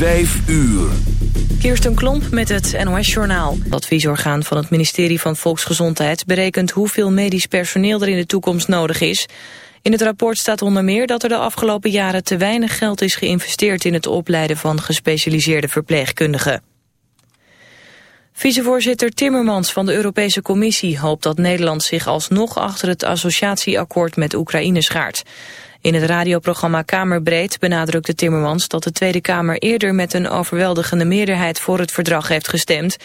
Vijf uur. Kirsten Klomp met het NOS-journaal. Het adviesorgaan van het ministerie van Volksgezondheid... berekent hoeveel medisch personeel er in de toekomst nodig is. In het rapport staat onder meer dat er de afgelopen jaren... te weinig geld is geïnvesteerd in het opleiden van gespecialiseerde verpleegkundigen. Vicevoorzitter Timmermans van de Europese Commissie hoopt dat Nederland zich alsnog achter het associatieakkoord met Oekraïne schaart. In het radioprogramma Kamerbreed benadrukte Timmermans dat de Tweede Kamer eerder met een overweldigende meerderheid voor het verdrag heeft gestemd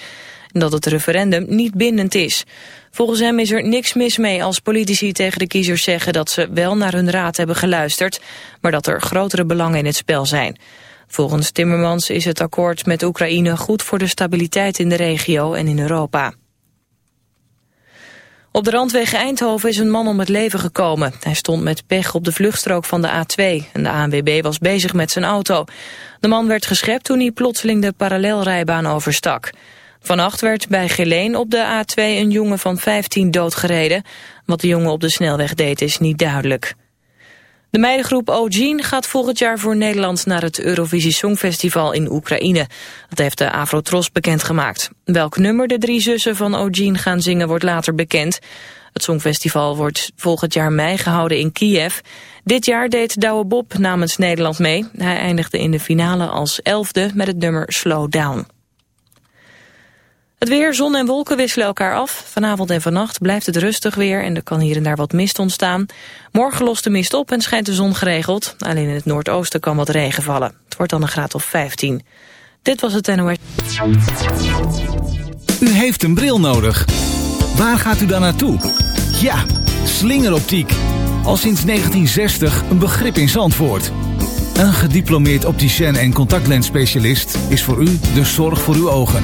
en dat het referendum niet bindend is. Volgens hem is er niks mis mee als politici tegen de kiezers zeggen dat ze wel naar hun raad hebben geluisterd, maar dat er grotere belangen in het spel zijn. Volgens Timmermans is het akkoord met Oekraïne goed voor de stabiliteit in de regio en in Europa. Op de randweg Eindhoven is een man om het leven gekomen. Hij stond met pech op de vluchtstrook van de A2 en de ANWB was bezig met zijn auto. De man werd geschept toen hij plotseling de parallelrijbaan overstak. Vannacht werd bij Geleen op de A2 een jongen van 15 doodgereden. Wat de jongen op de snelweg deed is niet duidelijk. De meidengroep O'Gene gaat volgend jaar voor Nederland naar het Eurovisie Songfestival in Oekraïne. Dat heeft de Afrotros bekendgemaakt. Welk nummer de drie zussen van O'Gene gaan zingen wordt later bekend. Het Songfestival wordt volgend jaar mei gehouden in Kiev. Dit jaar deed Douwe Bob namens Nederland mee. Hij eindigde in de finale als elfde met het nummer Slow Down. Het weer, zon en wolken wisselen elkaar af. Vanavond en vannacht blijft het rustig weer en er kan hier en daar wat mist ontstaan. Morgen lost de mist op en schijnt de zon geregeld. Alleen in het noordoosten kan wat regen vallen. Het wordt dan een graad of 15. Dit was het NOS. U heeft een bril nodig. Waar gaat u dan naartoe? Ja, slingeroptiek. Al sinds 1960 een begrip in Zandvoort. Een gediplomeerd opticien en contactlensspecialist is voor u de zorg voor uw ogen.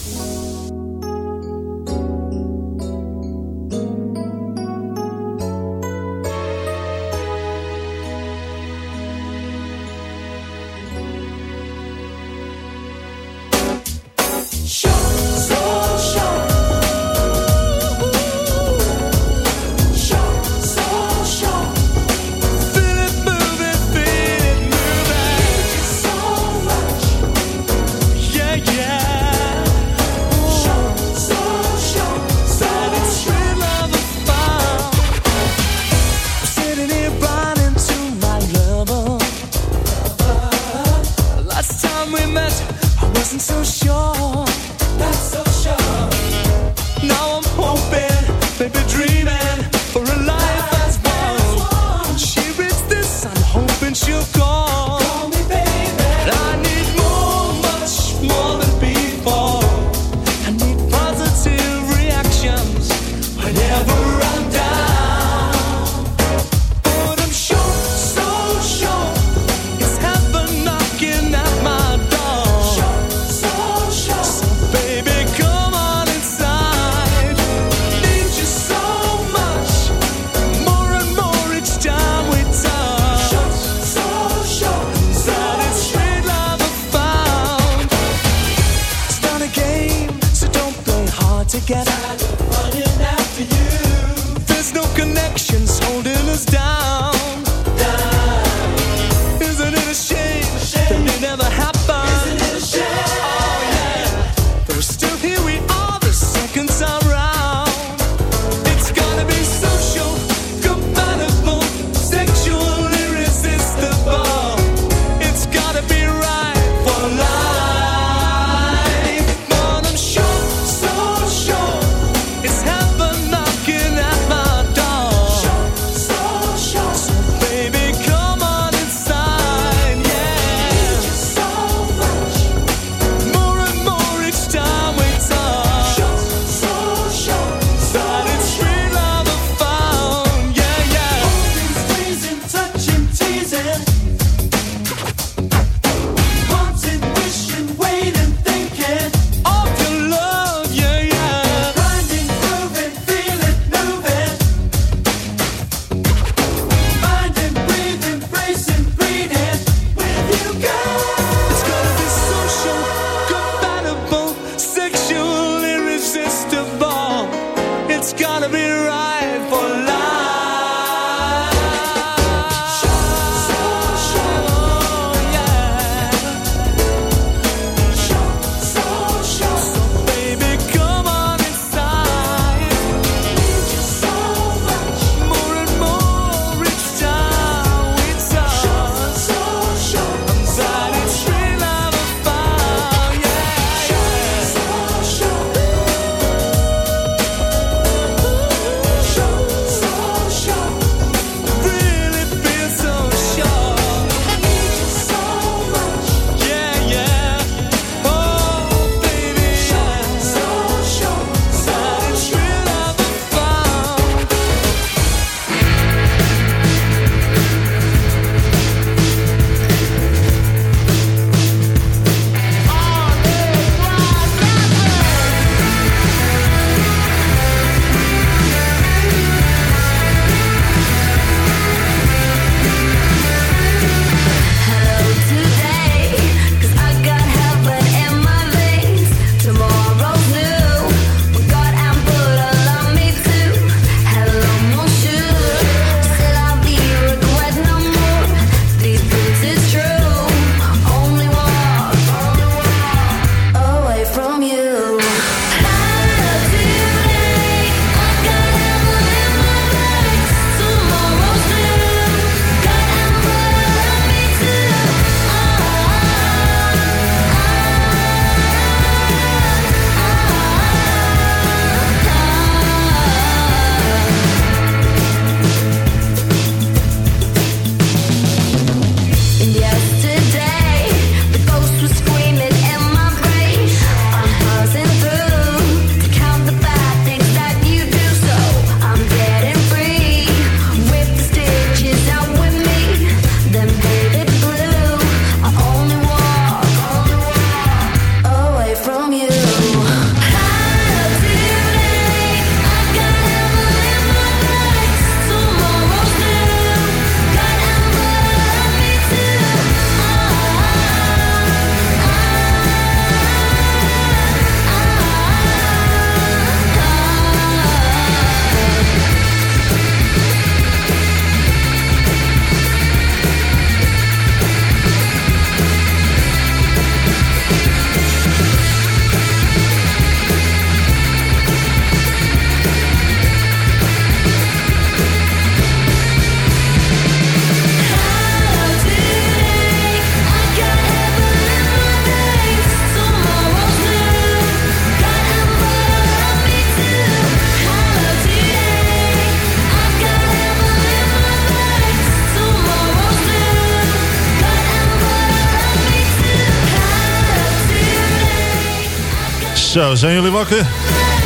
Zo, zijn jullie wakker?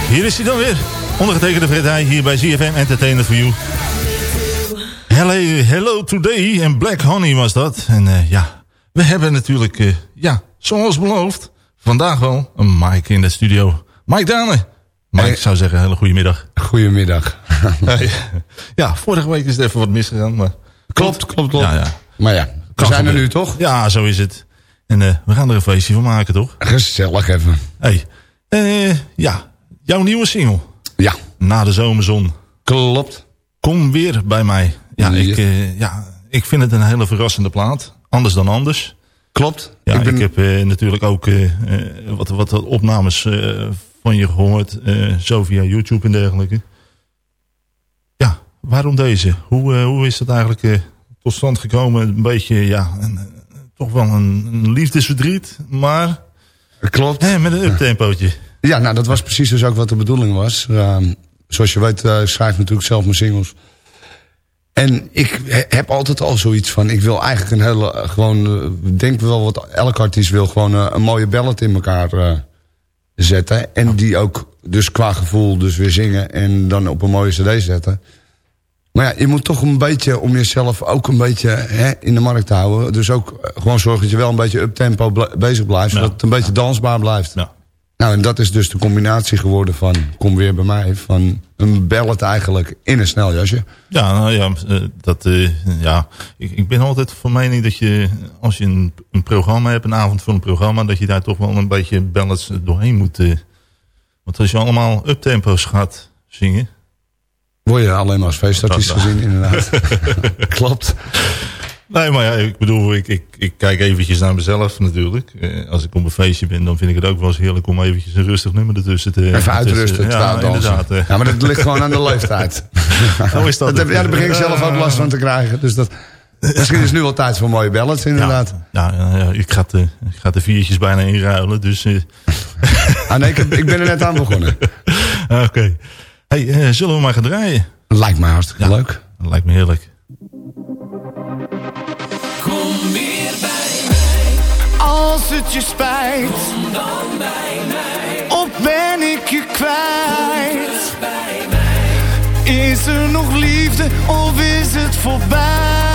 Hier is hij dan weer. Ondergetekende Fred hier bij ZFM Entertainer for You. Hello, hello Today en Black Honey was dat. En eh, ja, we hebben natuurlijk, eh, ja, zoals beloofd, vandaag wel een Mike in de studio. Mike Dane. Mike, ik zou zeggen, hele. Goedemiddag. ja, vorige week is het even wat misgegaan, maar... Klopt, klopt, klopt. Ja, ja. Maar ja, we zijn er nu toch? Ja, zo is het. En eh, we gaan er een feestje van maken, toch? Gezellig even. Hey, uh, ja, jouw nieuwe single. Ja. Na de zomerzon. Klopt. Kom weer bij mij. Ja, ik, eh, ja ik vind het een hele verrassende plaat. Anders dan anders. Klopt. Ja, ik, heb eh, natuurlijk ook wat, wat opnames van je gehoord. zo via YouTube en dergelijke. Ja, waarom deze? Hoe, hoe is dat eigenlijk tot stand gekomen? Een beetje, ja, een, toch wel een liefdesverdriet. Maar klopt. met een uptempootje. Ja, nou dat was precies dus ook wat de bedoeling was. Ehm, zoals je weet, eh, ik schrijf natuurlijk zelf mijn singles. En ik he- heb altijd al zoiets van, ik wil eigenlijk een hele, eh, gewoon, eh, denk wel wat elke artiest wil, gewoon een mooie ballad in elkaar zetten. En die ook dus qua gevoel dus weer zingen en dan op een mooie cd zetten. Maar ja, je moet toch een beetje om jezelf ook een beetje hè, in de markt te houden. Dus ook eh, gewoon zorgen dat je wel een beetje uptempo bezig blijft. Zodat het een beetje dansbaar blijft. Nou, en dat is dus de combinatie geworden van, kom weer bij mij, van een ballad eigenlijk in een sneljasje. Ja, nou ja, eh, dat, eh, ja. Ik, ik ben altijd van mening dat je, als je een, een programma hebt, een avond voor een programma, dat je daar toch wel een beetje ballads doorheen moet. want als je allemaal uptempo's gaat zingen, Word je alleen maar als feestartiest gezien, inderdaad. Klopt. Nee, maar ja, ik bedoel, ik, ik, ik kijk eventjes naar mezelf natuurlijk. Eh, als ik op een feestje ben, dan vind ik het ook wel eens heerlijk om eventjes een rustig nummer ertussen te... Even tussen- uitrusten, Ja, inderdaad. eh. Ja, maar dat ligt gewoon aan de leeftijd. Hoe is dat? heb- ja, daar begin ik zelf ook last van te krijgen. Dus dat, misschien is het nu wel tijd voor mooie ballads, inderdaad. Ja, ja, ja, ik, ga de, ik ga de viertjes bijna inruilen, dus... eh, Ah nee, ik, ik ben er net aan begonnen. Oké. Hey, eh, zullen we maar gaan draaien? Lijkt mij hartstikke leuk. Dat lijkt me heerlijk. Kom weer bij mij. Als het je spijt. Kom dan bij mij. Of ben ik je kwijt? bij mij. Is er nog liefde of is het voorbij?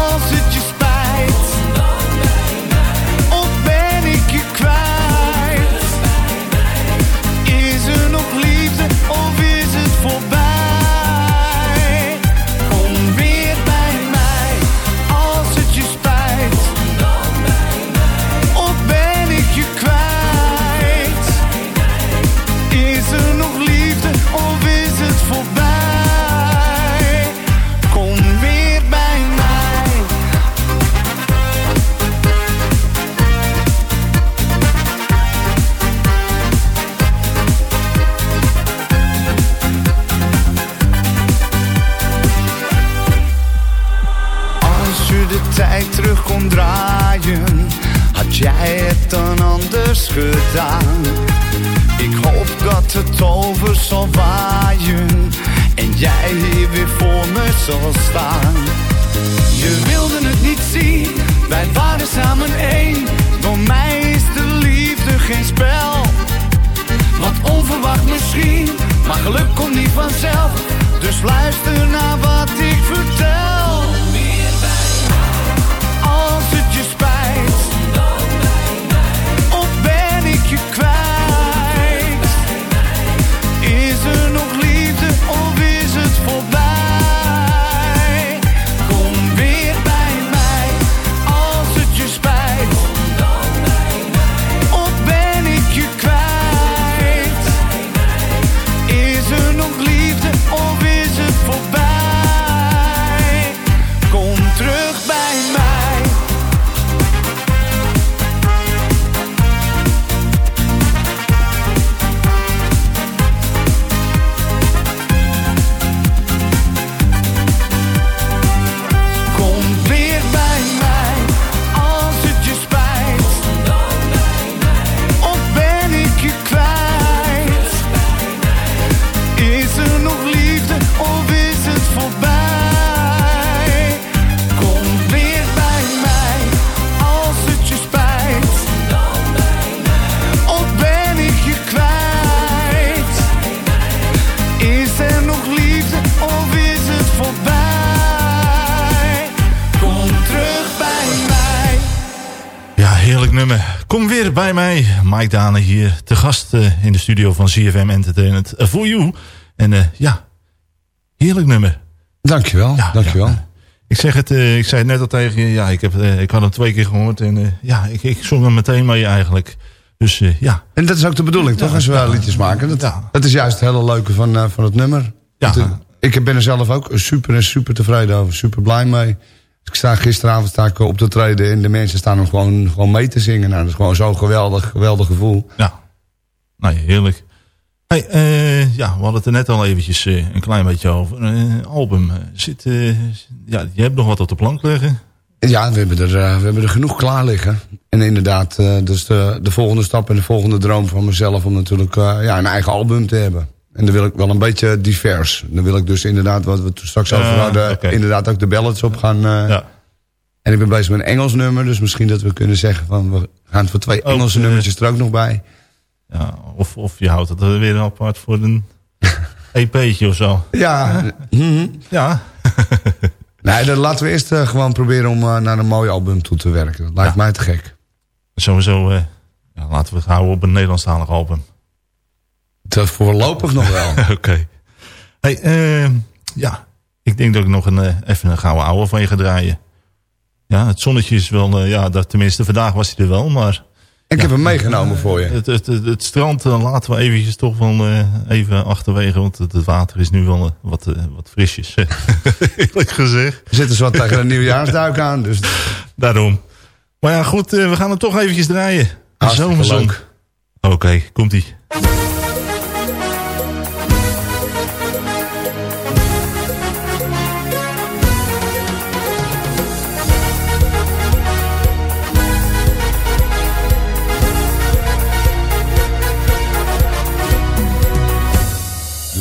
Als het Mike Dane hier te gast eh, in de studio van CFM Entertainment. eh, For you. En eh, ja, heerlijk nummer. Dankjewel, Ja, dankjewel. ja. Ik, zeg het, ik zei het net al tegen je. Ja, ik, heb, ik had hem twee keer gehoord. En ja, ik, ik zong hem meteen mee eigenlijk. Dus ja. En dat is ook de bedoeling, toch? Als we liedjes maken. Dat, dat is juist het hele leuke van, van het nummer. Ja. Ik ben er zelf ook super en super tevreden over. Super blij mee. Ik sta gisteravond sta ik op te treden en de mensen staan hem gewoon, gewoon mee te zingen. Nou, dat is gewoon zo'n geweldig, geweldig gevoel. Ja, nou heerlijk. Hey, eh, ja, we hadden het er net al eventjes eh, een klein beetje over. Eh, album, eh, zit, eh, ja, je hebt nog wat op de plank liggen. Ja, we hebben er, eh, we hebben er genoeg klaar liggen. En inderdaad, eh dus de, de volgende stap en de volgende droom van mezelf... om natuurlijk eh, ja, een eigen album te hebben. En dan wil ik wel een beetje divers. Dan wil ik dus inderdaad, wat we straks over Ah, hadden... inderdaad ook de ballads op gaan... eh, Ja. En ik ben bezig met een Engels nummer. Dus misschien dat we kunnen zeggen van... we gaan voor twee Engelse eh, nummertjes er ook nog bij. Ja, of, of je houdt het er weer apart voor een EP'tje of zo. Ja, mhm. Ja, nee, dan laten we eerst eh, gewoon proberen om naar een mooi album toe te werken. Dat lijkt Ja. mij te gek. sowieso. ja, laten we het houden op een Nederlandstalig album. Dat voorlopig nog wel. Oké. Hey, eh, ja, ik denk dat ik nog een, eh, even een gouden ouwe van je ga draaien. Ja, het zonnetje is wel, eh, ja, dat, tenminste vandaag was hij er wel, maar Ik heb hem meegenomen voor je. het, het, het, het strand laten we eventjes toch wel even achterwege, want het, het water is nu wel wat, wat frisjes. Eerlijk gezegd. We zitten zo wat tegen een nieuwjaarsduik aan. Dus Daarom. Maar ja, goed, we gaan hem toch eventjes draaien. Zomerzon. Oké, komt-ie.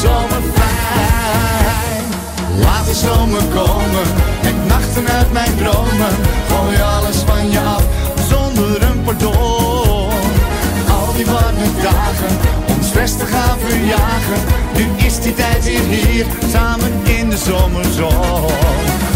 Zomer fijn. Laat de zomer komen, met nachten uit mijn dromen. Gooi alles van je af, zonder een pardon. Al die warme dagen, om stress te gaan verjagen. Nu is die tijd weer hier, samen in de zomerzon.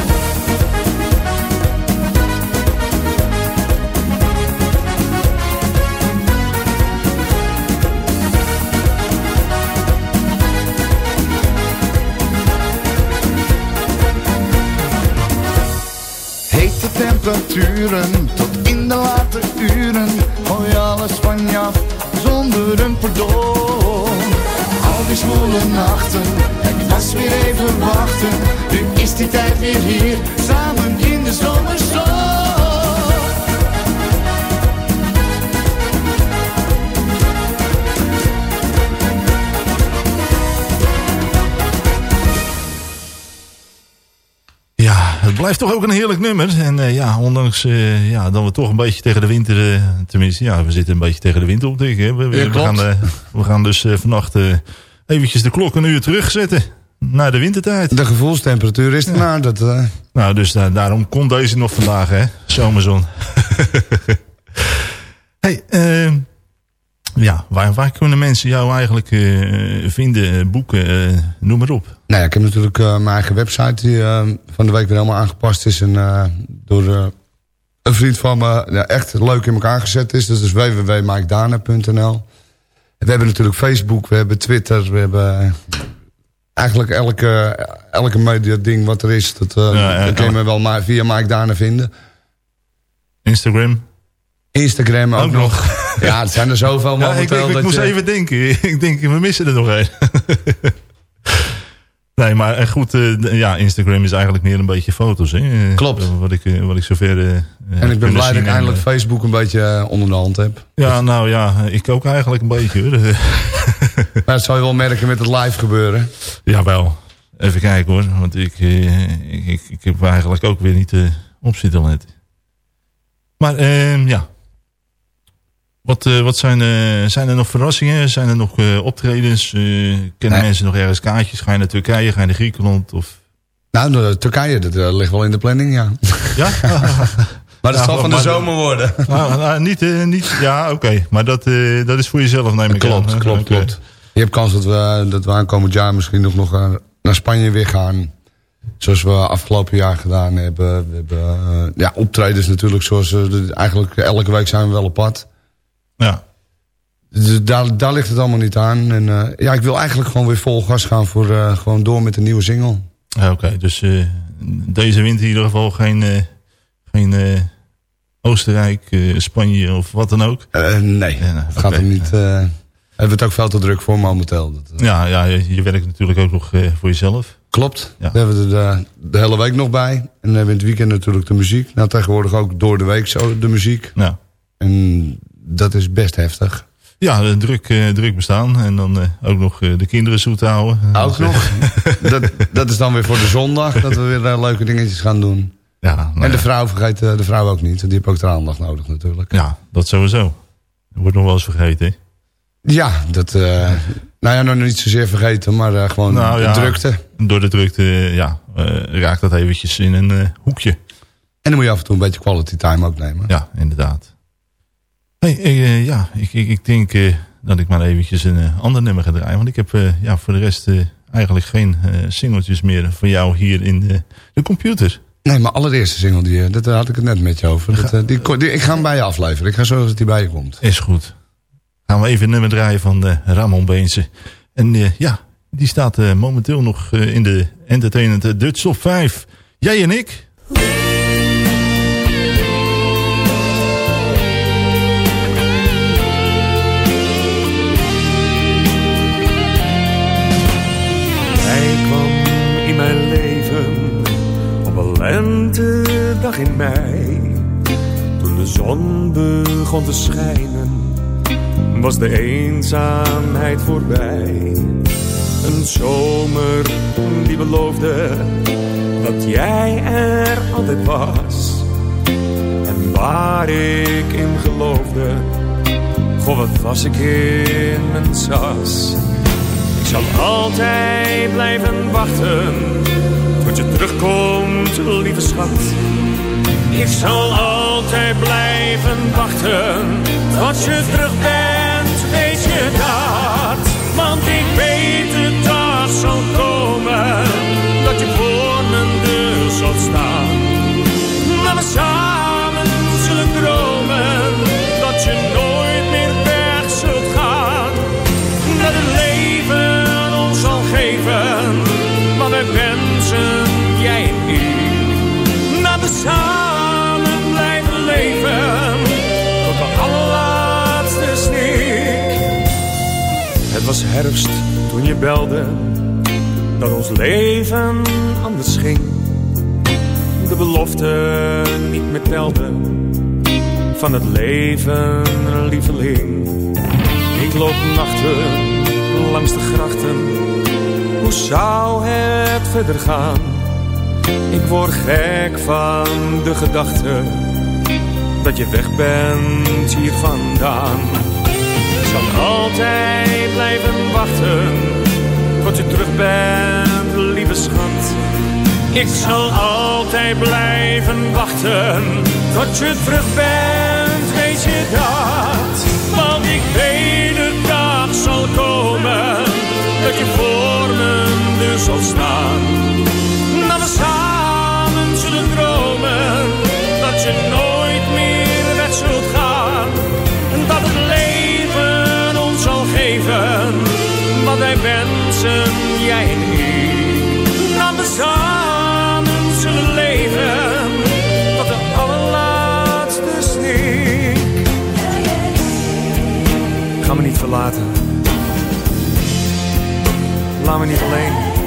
Tot in de late uren. Gooi alles van je af zonder een pardon. Al die zwoele nachten, het was weer even wachten. Nu is die tijd weer hier, samen in de zomerzon. Blijft toch ook een heerlijk nummer. En eh, ja, ondanks eh, ja, dat we toch een beetje tegen de winter... eh, tenminste, ja, we zitten een beetje tegen de winter op, denk ik. Hè. We, gaan, we gaan dus vannacht eventjes de klok een uur terugzetten. naar de wintertijd. De gevoelstemperatuur is ernaar. Dat, eh, Nou, dus da- daarom komt deze nog vandaag, hè? Zomerzon. hey, eh, ja, waar, waar kunnen mensen jou eigenlijk eh, vinden, eh, boeken, eh, noem maar op. Nou ja, ik heb natuurlijk mijn eigen website die van de week weer helemaal aangepast is. En door een vriend van me ja, echt leuk in elkaar gezet is. Dat is www.mikedana.nl We hebben natuurlijk Facebook, we hebben Twitter, we hebben... Eigenlijk elke, elke media ding wat er is, dat, eh Ja, dat kun je me wel maar via Mike Dana vinden. Instagram. Instagram ook, Ook nog. Ja, het zijn er zoveel Ja, ik, momenteel. ik, ik dat moest je- even denken. ik denk, we missen er nog één. nee, maar eh, goed, eh, ja, Instagram is eigenlijk meer een beetje foto's. Hè? Eh, Klopt. Wat ik, eh, wat ik zover eh, En ik ben blij dat ik eindelijk Facebook een beetje eh, onder de hand heb. Ja, nou ja, ik ook eigenlijk een beetje. Hoor. Maar dat zal je wel merken met het live gebeuren. Jawel. Even kijken hoor. Want ik, eh, ik, ik, ik heb eigenlijk ook weer niet eh, op zitten letten. Maar ehm, ja. Wat, eh, wat zijn, eh, zijn er nog verrassingen? Zijn er nog eh, optredens? Kennen Nee. mensen nog ergens kaartjes? Ga je naar Turkije? Ga je naar Griekenland? Of... Nou, de Turkije, dat ligt wel in de planning, ja. Ja? Maar dat Ja, zal van de zomer worden. nou, nou, niet, eh, niet, ja, oké. Maar dat, eh, dat is voor jezelf, neem ik Klopt, aan. klopt, klopt. Je hebt kans dat we, dat we aankomend jaar misschien nog, nog naar Spanje weer gaan. Zoals we afgelopen jaar gedaan hebben. We hebben ja, optredens natuurlijk. Zoals, eigenlijk elke week zijn we wel op pad. Ja. Dus daar, daar ligt het allemaal niet aan. En eh, ja, ik wil eigenlijk gewoon weer vol gas gaan voor eh, gewoon door met een nieuwe single. Ja, Oké, dus eh, deze winter in ieder geval geen, geen Oostenrijk, Spanje of wat dan ook. Nee, Ja, het gaat hem niet. eh hebben we het ook veel te druk voor momenteel. Dat, Ja, ja je, je werkt natuurlijk ook nog voor jezelf. Klopt. Ja. Daar hebben we er de, de hele week nog bij. En dan hebben we in het weekend natuurlijk de muziek. Nou, tegenwoordig ook door de week zo de muziek. Nou, En dat is best heftig. ja, druk, eh, druk bestaan en dan eh, ook nog eh, de kinderen zoet houden. Ook nog. dat, dat is dan weer voor de zondag. Dat we weer leuke dingetjes gaan doen. Ja, nou en de ja. vrouw vergeet de vrouw ook niet. Die heeft ook de aandacht nodig natuurlijk. ja, dat sowieso. Dat wordt nog wel eens vergeten. hè? Ja, dat... eh, nou ja, nog niet zozeer vergeten. Maar gewoon Nou de ja. drukte. Door de drukte ja, raakt dat eventjes in een hoekje. En dan moet je af en toe een beetje quality time ook nemen. Ja, inderdaad. Hey, eh, ja, ik, ik, ik denk eh, dat ik maar eventjes een eh, ander nummer ga draaien. Want ik heb eh, ja, voor de rest eh, eigenlijk geen eh singeltjes meer van jou hier in de, de computer. Nee, mijn allereerste single, die, eh, dat daar had ik het net met je over. Dat, eh, die, ik ga hem bij je afleveren. Ik ga zorgen dat hij bij je komt. Is goed. Gaan we even een nummer draaien van eh, Ramon Beense. En eh, ja, die staat eh, momenteel nog eh, in de Entertainment eh, Dutch Top 5. Jij en ik. Lentedag in mei. Toen de zon begon te schijnen, was de eenzaamheid voorbij. Een zomer die beloofde dat jij er altijd was. En waar ik in geloofde, goh wat was ik in mijn sas. Ik zal altijd blijven wachten terugkomt, lieve schat. Ik zal altijd blijven wachten tot je terug bent, was herfst toen je belde dat ons leven anders ging. De belofte niet meer telde van het leven, lieveling. Ik loop nachten langs de grachten. Hoe zou het verder gaan? Ik word gek van de gedachte dat je weg bent hier vandaan. Ik zal altijd blijven wachten tot je terug bent, lieve schat. Ik zal altijd blijven wachten tot je terug bent, weet je dat? Want ik weet de dag zal komen dat je voor mijn deur zal staan. Dat we samen zullen dromen dat je nooit geven wat wij wensen, jij en ik. We samen zullen leven tot de allerlaatste snik. Ga me niet verlaten. Laat me niet alleen.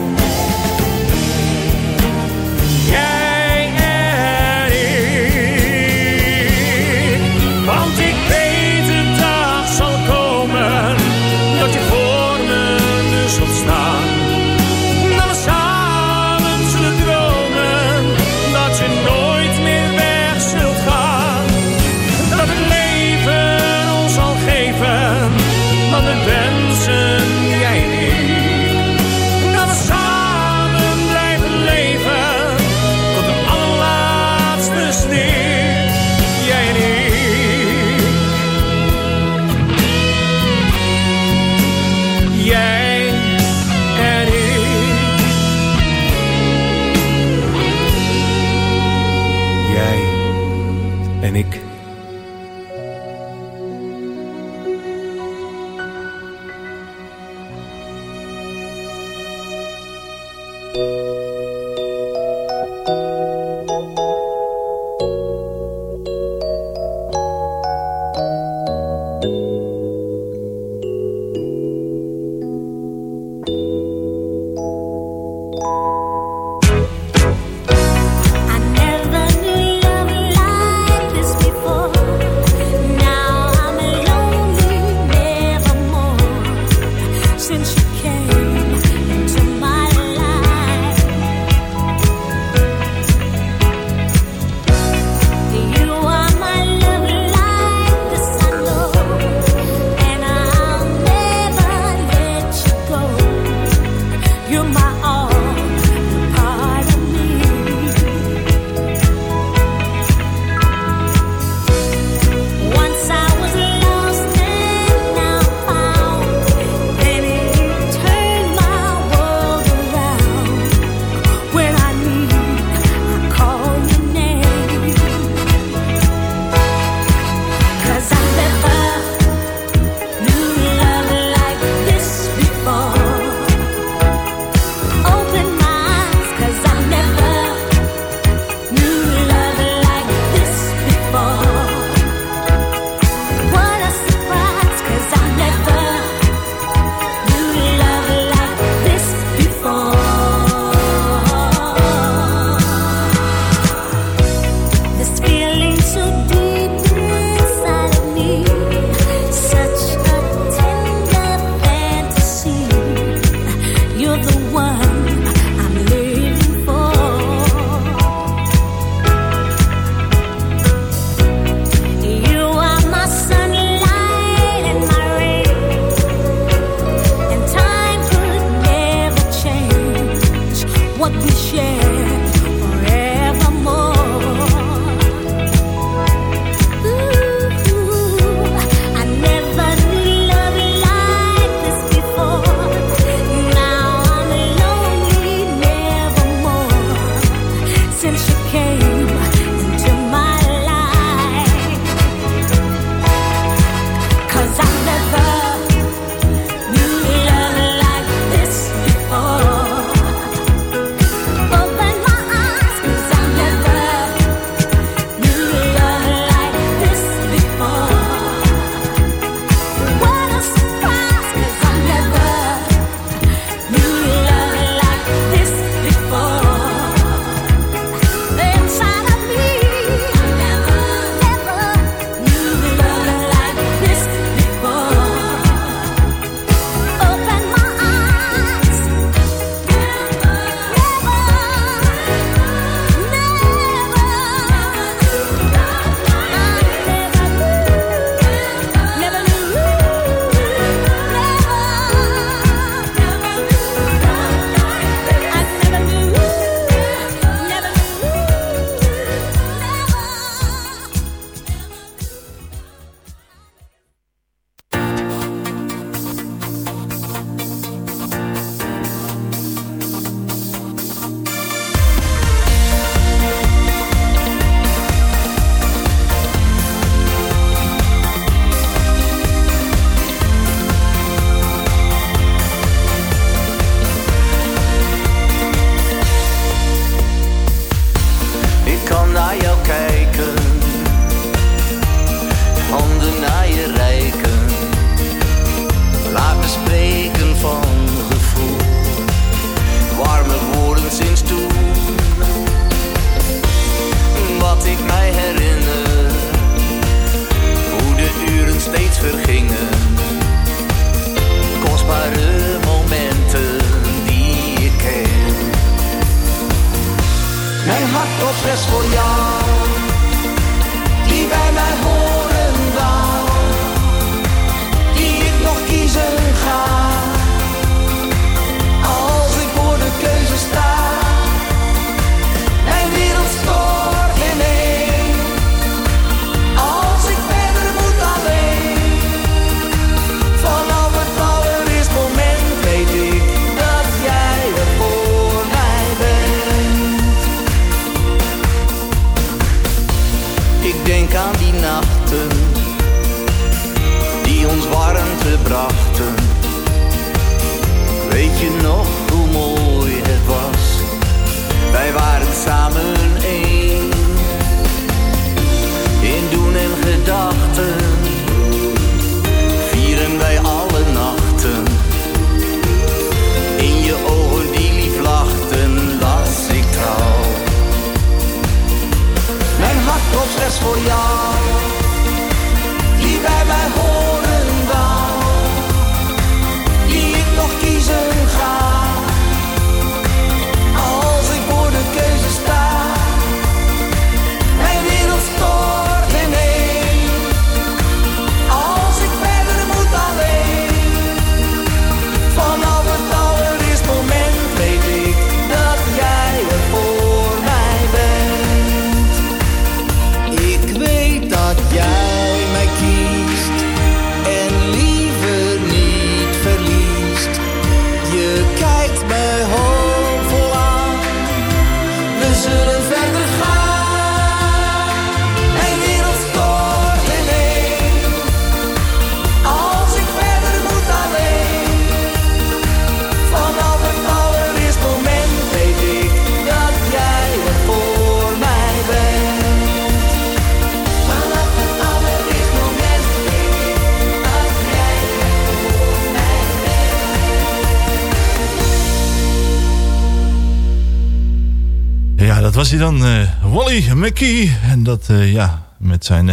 Dat was hij dan. eh, Wally McKee. En dat, eh, ja, met zijn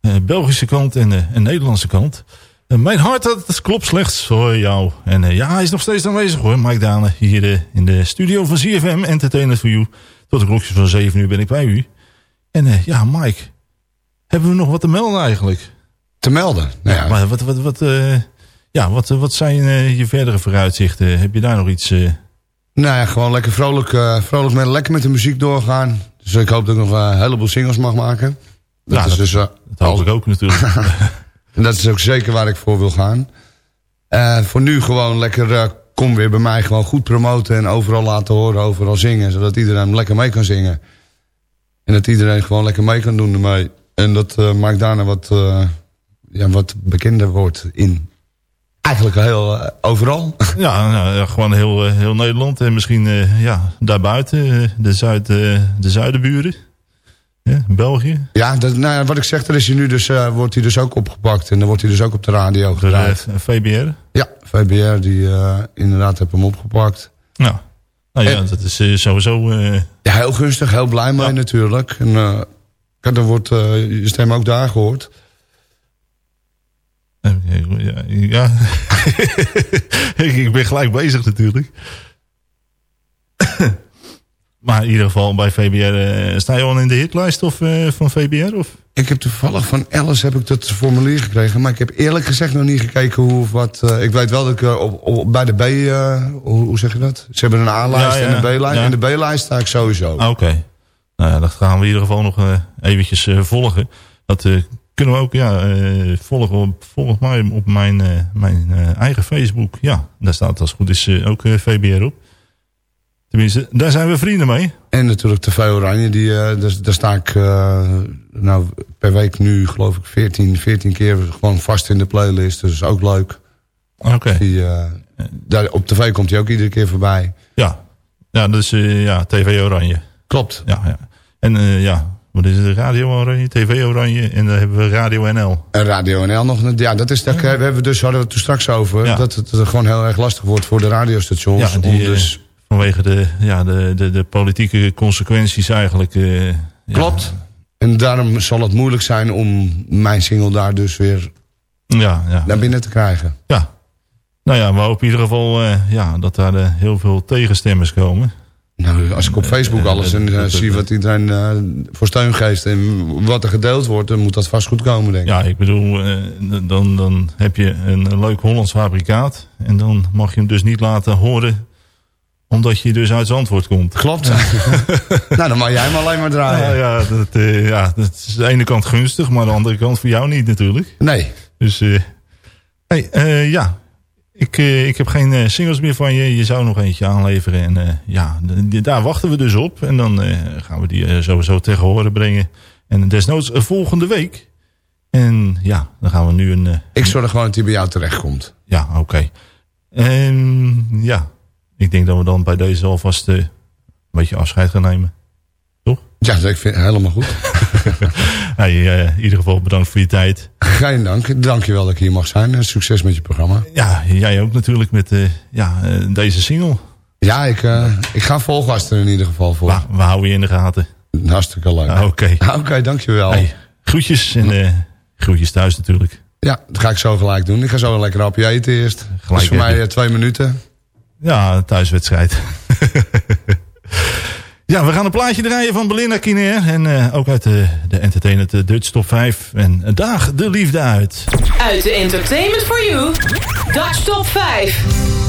eh, Belgische kant en, en Nederlandse kant. Mijn hart, dat klopt slechts voor jou. En ja, hij is nog steeds aanwezig hoor, Mike Dane. Hier in de studio van ZFM, Entertainment for You. Tot de klokjes van 7 uur ben ik bij u. En ja, Mike, hebben we nog wat te melden eigenlijk? Te melden? Nou ja, Maar wat, wat, wat, ja, wat, wat zijn je verdere vooruitzichten? Heb je daar nog iets... Nou ja, gewoon lekker vrolijk, eh, vrolijk met, lekker met de muziek doorgaan. Dus ik hoop dat ik nog eh, een heleboel singles mag maken. Dat Ja, is dat- dus, eh, dat hoop ik ook natuurlijk. en dat is ook zeker waar ik voor wil gaan. Voor nu gewoon lekker, kom weer bij mij gewoon goed promoten en overal laten horen, overal zingen. Zodat iedereen lekker mee kan zingen. En dat iedereen gewoon lekker mee kan doen ermee. En dat eh Mike daarna wat, ja, wat bekender wordt in eigenlijk heel eh, overal. Ja, nou, ja, gewoon heel, eh, heel Nederland. En misschien eh, ja, daarbuiten, de, Zuid, de zuidenburen. Ja, België. Ja, dat, nou ja, wat ik zeg, daar is hij nu dus, wordt hij dus ook opgepakt. En dan wordt hij dus ook op de radio De gedraaid. VBR. Ja, VBR, die inderdaad heeft hem opgepakt. Nou, nou ja, En- dat is sowieso... Ja, heel gunstig, heel blij mee Ja. natuurlijk. En dan wordt je stem ook daar gehoord. Eh, ja, ja. ik ben gelijk bezig natuurlijk. maar in ieder geval bij VBR... eh, sta je al in de hitlijst of, eh, van VBR? Of? Ik heb toevallig van Alice heb ik dat formulier gekregen. Maar ik heb eerlijk gezegd nog niet gekeken hoe of wat. ik weet wel dat ik op, op- bij de B... hoe, hoe zeg je dat? Ze hebben een A-lijst Ja, ja, en een B-lijst. En de B-lijst sta ik sowieso. Ah, Oké. Nou ja, dat gaan we in ieder geval nog eventjes volgen. Dat kunnen we ook ja, eh, volgen op, volgens mij op mijn, eh, mijn eh, eigen Facebook. Ja, daar staat als het goed is ook VBR op. Tenminste, daar zijn we vrienden mee. En natuurlijk TV Oranje, die, daar, daar sta ik nou, per week nu geloof ik 14, 14 keer gewoon vast in de playlist. Dus ook leuk. Oké. Die, daar, op tv komt hij ook iedere keer voorbij. Ja. ja, dus ja, TV Oranje. Klopt. Ja, ja. En ja, wat is het? Radio Oranje, TV Oranje en dan hebben we Radio NL. En Radio NL nog, ja, dat is, daar hebben we dus, hadden we het toen straks over, Ja. dat het gewoon heel erg lastig wordt voor de radiostations. Ja, die, om eh, dus, vanwege de, ja, de, de, de politieke consequenties eigenlijk. ja. klopt. En daarom zal het moeilijk zijn om mijn single daar dus weer Ja, ja. naar binnen te krijgen. ja. Nou ja, we hopen in ieder geval eh, ja, dat daar heel veel tegenstemmers komen. Nou, als ik op Facebook eh, alles en eh, zie wat iedereen eh, voor steun geeft en wat er gedeeld wordt, dan moet dat vast goed komen, denk ik. Ja, ik bedoel, eh, dan, dan heb je een leuk Hollands fabrikaat. En dan mag je hem dus niet laten horen, omdat je dus uit Zandvoort komt. Klopt. nou, dan mag jij hem alleen maar draaien. Ja, ja, dat, eh, ja, dat is aan de ene kant gunstig, maar aan de andere kant voor jou niet natuurlijk. Nee. Dus, eh hey, eh, ja, ik, eh, ik heb geen eh, singles meer van je. Je zou nog eentje aanleveren. En eh, ja, daar wachten we dus op. En dan gaan we die sowieso tegen horen brengen. En desnoods volgende week. En ja, dan gaan we nu een... Ik zorg gewoon dat hij bij jou terechtkomt. ja, oké. En ja, ik denk dat we dan bij deze alvast een beetje afscheid gaan nemen. Ja, dat vind ik helemaal goed. Hey, eh, in ieder geval bedankt voor je tijd. Geen dank. Dank je wel dat ik hier mag zijn. En succes met je programma. Ja, jij ook natuurlijk met eh, ja, eh, deze single. Ja, ik, eh, ik ga volgasten in ieder geval voor. We, we houden je in de gaten. Hartstikke leuk. Ah, Oké. Oké, dankjewel. Hey, groetjes en eh, groetjes thuis natuurlijk. Ja, dat ga ik zo gelijk doen. Ik ga zo een lekker hapje eten eerst. Gelijk dat is voor mij eh, twee minuten. Ja, thuiswedstrijd. ja, we gaan een plaatje draaien van Belinda Kiner. En eh, ook uit de, de Entertainment de Dutch Top 5. En eh, daag de liefde uit. Uit de Entertainment for You, Dutch Top 5.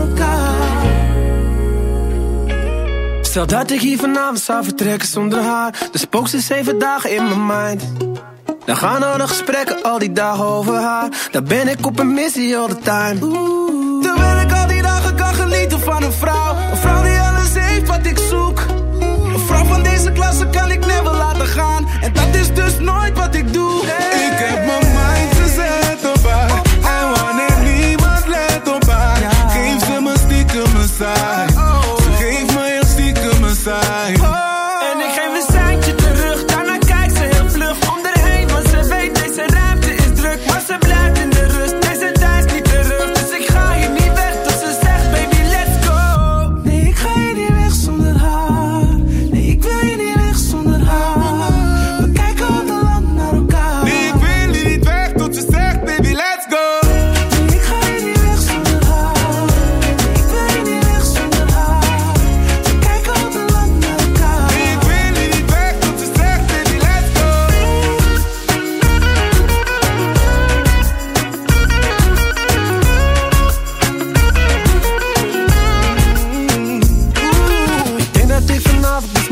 Elkaar. Stel dat ik hier vanavond zou vertrekken zonder haar. Dan spookt ze zeven dagen in mijn mind. Dan gaan al de gesprekken al die dagen over haar. Dan ben ik op een missie all the time vrouw van deze klasse kan ik never laten gaan. En dat is dus nooit wat ik doe.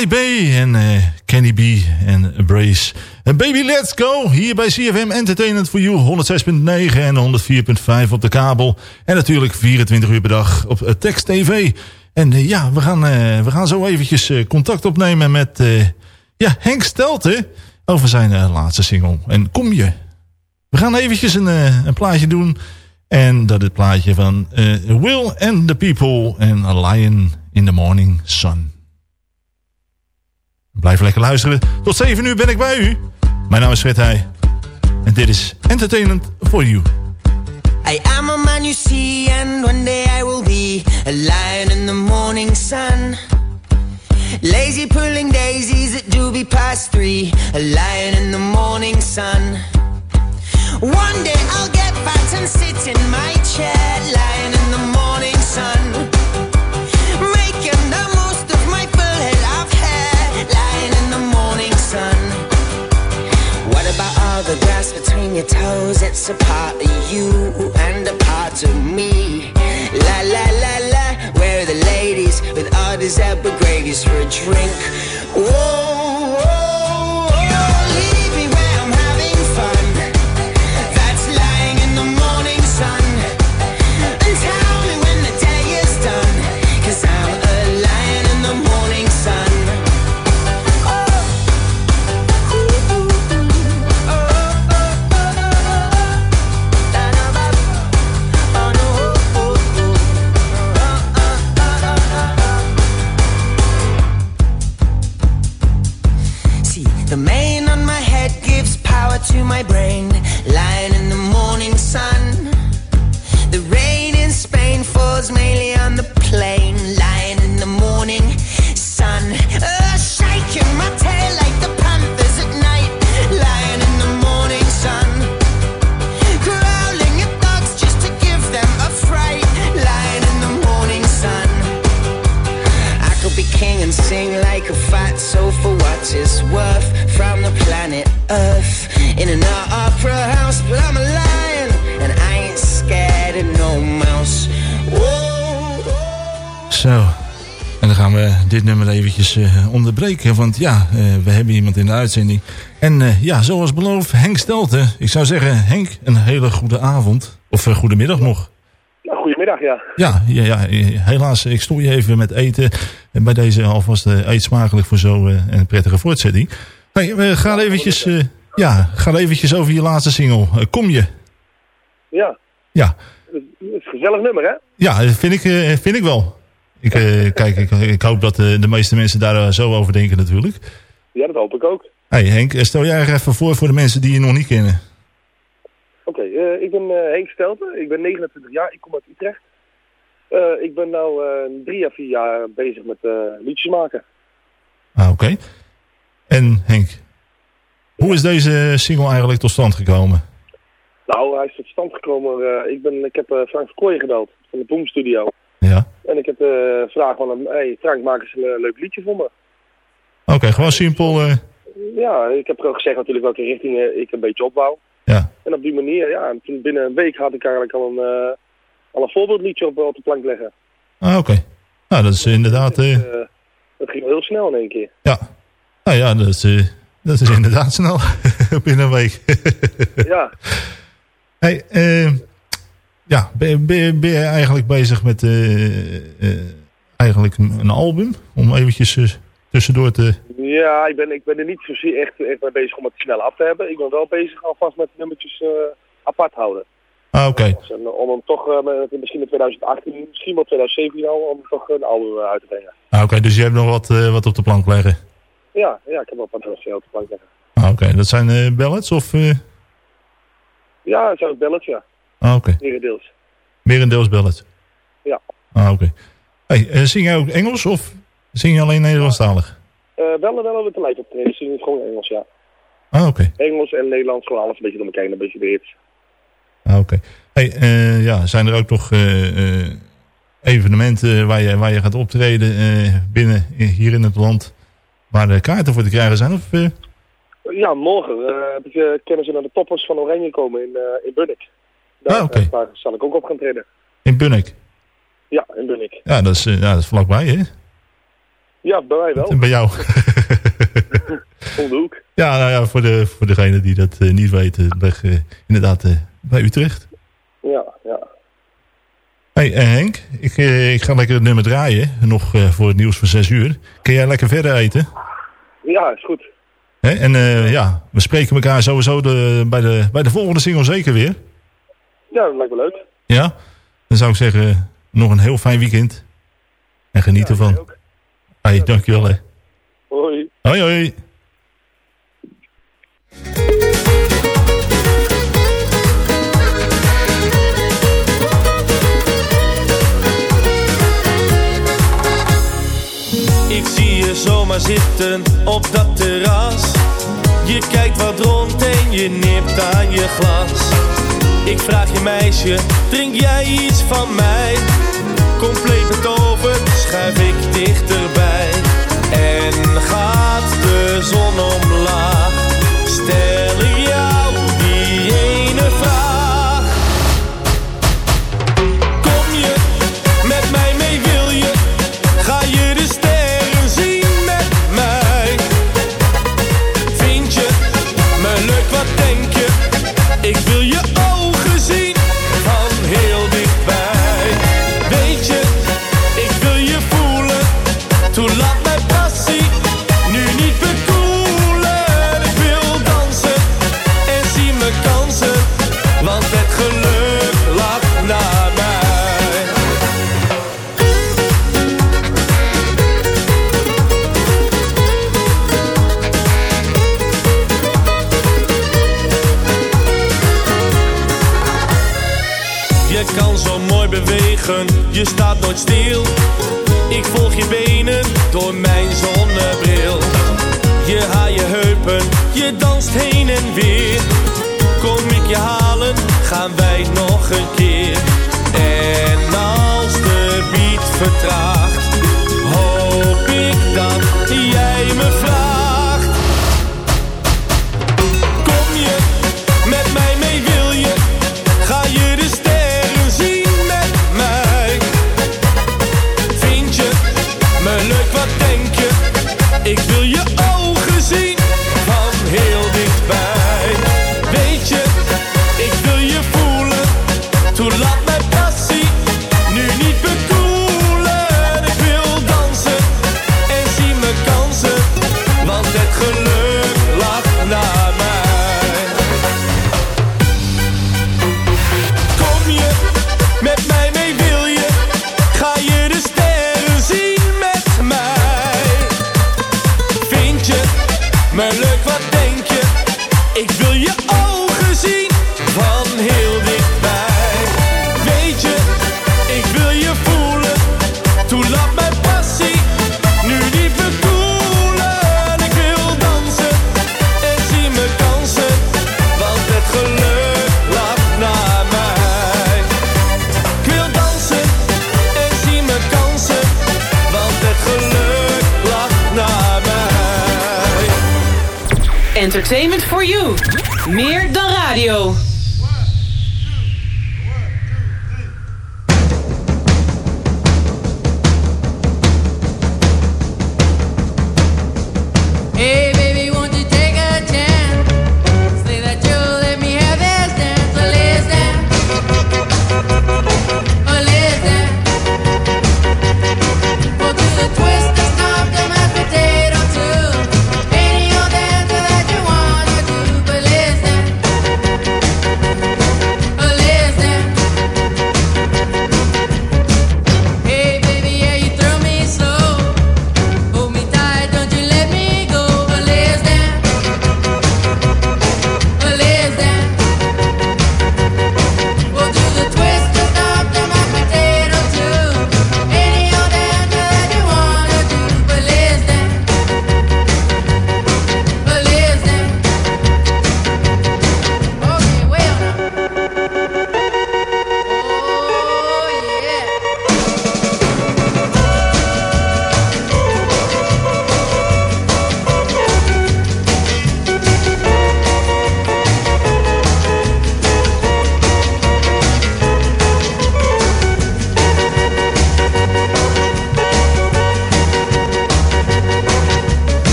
Ali B en eh, Kenny B en Brace. En Baby Let's Go. Hier bij CFM Entertainment for You. 106.9 en 104.5 op de kabel. En natuurlijk 24 uur per dag op uh, Text TV. En eh, ja, we gaan, we gaan zo eventjes contact opnemen met ja, Henk Stelten. Over zijn laatste single. En kom je. We gaan eventjes een, een plaatje doen. En dat is het plaatje van Will and the People en A Lion in the Morning Sun. Blijf lekker luisteren. Tot 7 uur ben ik bij u. Mijn naam is Fred Heij. En dit is Entertainment for You. I am a man you see, and one day I will be a lion in the morning sun. Lazy pulling daisies at doobie past three, a lion in the morning sun. One day I'll get fat and sit in my chair, lying in the morning sun. The grass between your toes? It's a part of you and a part of me. La la la la, where are the ladies with all these Evergrady's for a drink? Whoa, eventjes eh, onderbreken. Want ja, eh, we hebben iemand in de uitzending. En eh, ja, zoals beloofd, Henk Stelten. Ik zou zeggen, Henk, een hele goede avond. Of goedemiddag nog. Ja, goedemiddag, ja. Ja, ja, ja, helaas, ik stoor je even met eten. En bij deze alvast eet smakelijk voor zo'n een prettige voortzetting. Hey, we gaan eventjes, ja, gaan eventjes over je laatste single. Kom je? Ja. Ja. Het is een gezellig nummer, hè? Ja, vind ik, vind ik wel. Ik, kijk, ik, ik, hoop dat de meeste mensen daar zo over denken natuurlijk. Ja, dat hoop ik ook. Hey Henk, stel jij even voor voor de mensen die je nog niet kennen. Oké, okay, ik ben Henk Stelten. Ik ben 29 jaar. Ik kom uit Utrecht. ik ben nu drie jaar, vier jaar bezig met liedjes maken. Ah, oké. Okay. En Henk, hoe is deze single eigenlijk tot stand gekomen? Nou, hij is tot stand gekomen. Ik, ben, ik heb Frank Verkooyen gebeld van de Boom Studio. Ja. En ik heb de uh, vraag van hem, hey Frank, maak eens een leuk liedje voor me. Oké, okay, gewoon simpel. Ja, ik heb gewoon gezegd natuurlijk welke richting ik een beetje opbouw. Ja. En op die manier, ja, toen binnen een week had ik eigenlijk al een, al een voorbeeldliedje op, op de plank leggen. Ah, oké. Okay. Nou, dat is inderdaad... Dus, dat ging heel snel in één keer. Ja. Nou ja, dat is, dat is inderdaad snel. Binnen een week. ja. Hey, uh, ja, ben, ben, ben, je eigenlijk bezig met uh, eigenlijk een, een, album? Om eventjes tussendoor te... Ja, ik ben, ik ben er niet zozeer echt, echt mee bezig om het snel af te hebben. Ik ben wel bezig alvast met nummertjes apart houden. Ah, oké. Okay. Dus, om hem toch, misschien in 2018, misschien wel 2017 al, om toch een album uit te brengen. Ah, oké, okay, dus je hebt nog wat, wat op de plank leggen? Ja, ja, ik heb wel nummers op de plank leggen. Ah, oké. Okay. Dat zijn uh, ballads of... Ja, dat zijn ballads, ja. Ah, oké. Okay. Merendeels. Merendeels? Ja. Ah, oké. Hey, uh, zing jij ook Engels of zing je alleen Nederlandstalig? Uh, wel, wel met de lijf optreden. Zing ik gewoon Engels, ja. Ah, oké. Engels en Nederlands, gewoon alles een beetje door elkaar een beetje de hits. Ah, oké. Hey, uh, ja, zijn er ook nog evenementen waar je, waar je gaat optreden binnen hier in het land... waar de kaarten voor te krijgen zijn? Of, ja, morgen heb ik kennis naar de toppers van Oranje komen in, in Bunnik. Daar, ah, okay. daar zal ik ook op gaan treden. In Bunnik? Ja, in Bunnik. Ja, dat is, ja, dat is vlakbij, hè? Ja, bij mij wel. En bij jou. Om de hoek. Ja, nou ja, voor, de, voor degene die dat niet weten, leg inderdaad bij Utrecht. Ja, ja. Hey Henk, ik, ik ga lekker het nummer draaien, nog voor het nieuws van 6 uur. Kun jij lekker verder eten? Ja, is goed. En uh, ja, we spreken elkaar sowieso de, bij, de, bij de volgende single zeker weer. Ja, dat lijkt me leuk. Ja? Dan zou ik zeggen, nog een heel fijn weekend. En geniet ja, ervan. Hey, ja, dankjewel hè. Hoi. Hoi hoi. Ik zie je zomaar zitten op dat terras. Je kijkt wat rond en je nipt aan je glas. Ik vraag je meisje, drink jij iets van mij? Compleet betoverd schuif ik dichterbij. En gaat de zon omlaag, stel ik Ik volg je benen door mijn zonnebril. Je haalt je heupen, je danst heen en weer. Kom ik je halen, gaan wij nog een keer. En als de beat vertraagt,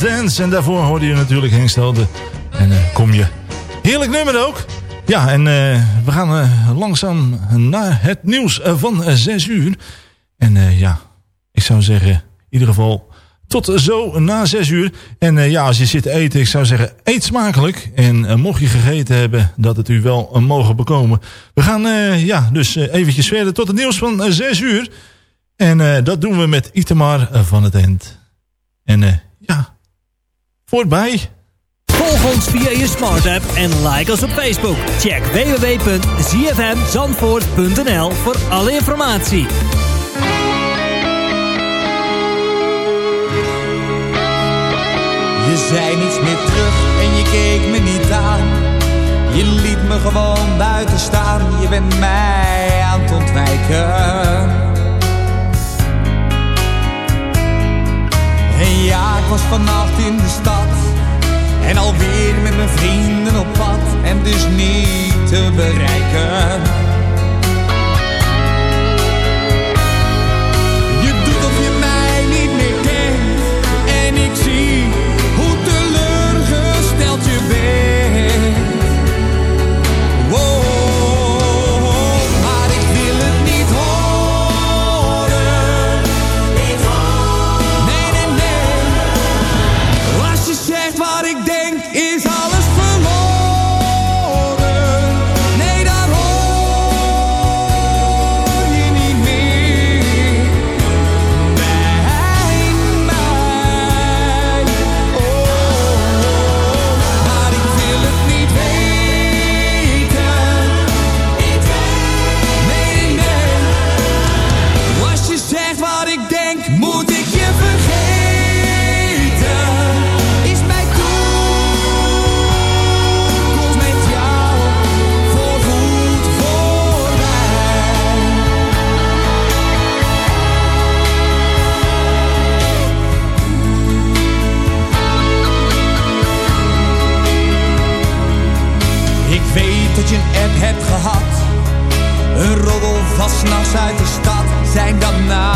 Dance. En daarvoor hoorde je natuurlijk Henk Stelde. En eh, kom je. Heerlijk nummer ook. Ja, en eh, we gaan eh, langzaam naar het nieuws van 6 uur. En ja, ik zou zeggen, in ieder geval tot zo na 6 uur. En ja, als je zit te eten, ik zou zeggen, eet smakelijk. En mocht je gegeten hebben, dat het u wel mogen bekomen. We gaan ja, dus eventjes verder tot het nieuws van 6 uur. En dat doen we met Itamar van het End. En ja, voorbij. Volg ons via je smart app en like ons op Facebook. Check www.zfmzandvoort.nl voor alle informatie. Je zei niets meer terug en je keek me niet aan. Je liet me gewoon buiten staan. Je bent mij aan het ontwijken. En ja, ik was vannacht in de stad. En alweer met mijn vrienden op pad. En dus niet te bereiken. Roddel van 's nachts uit de stad. Zijn dat nou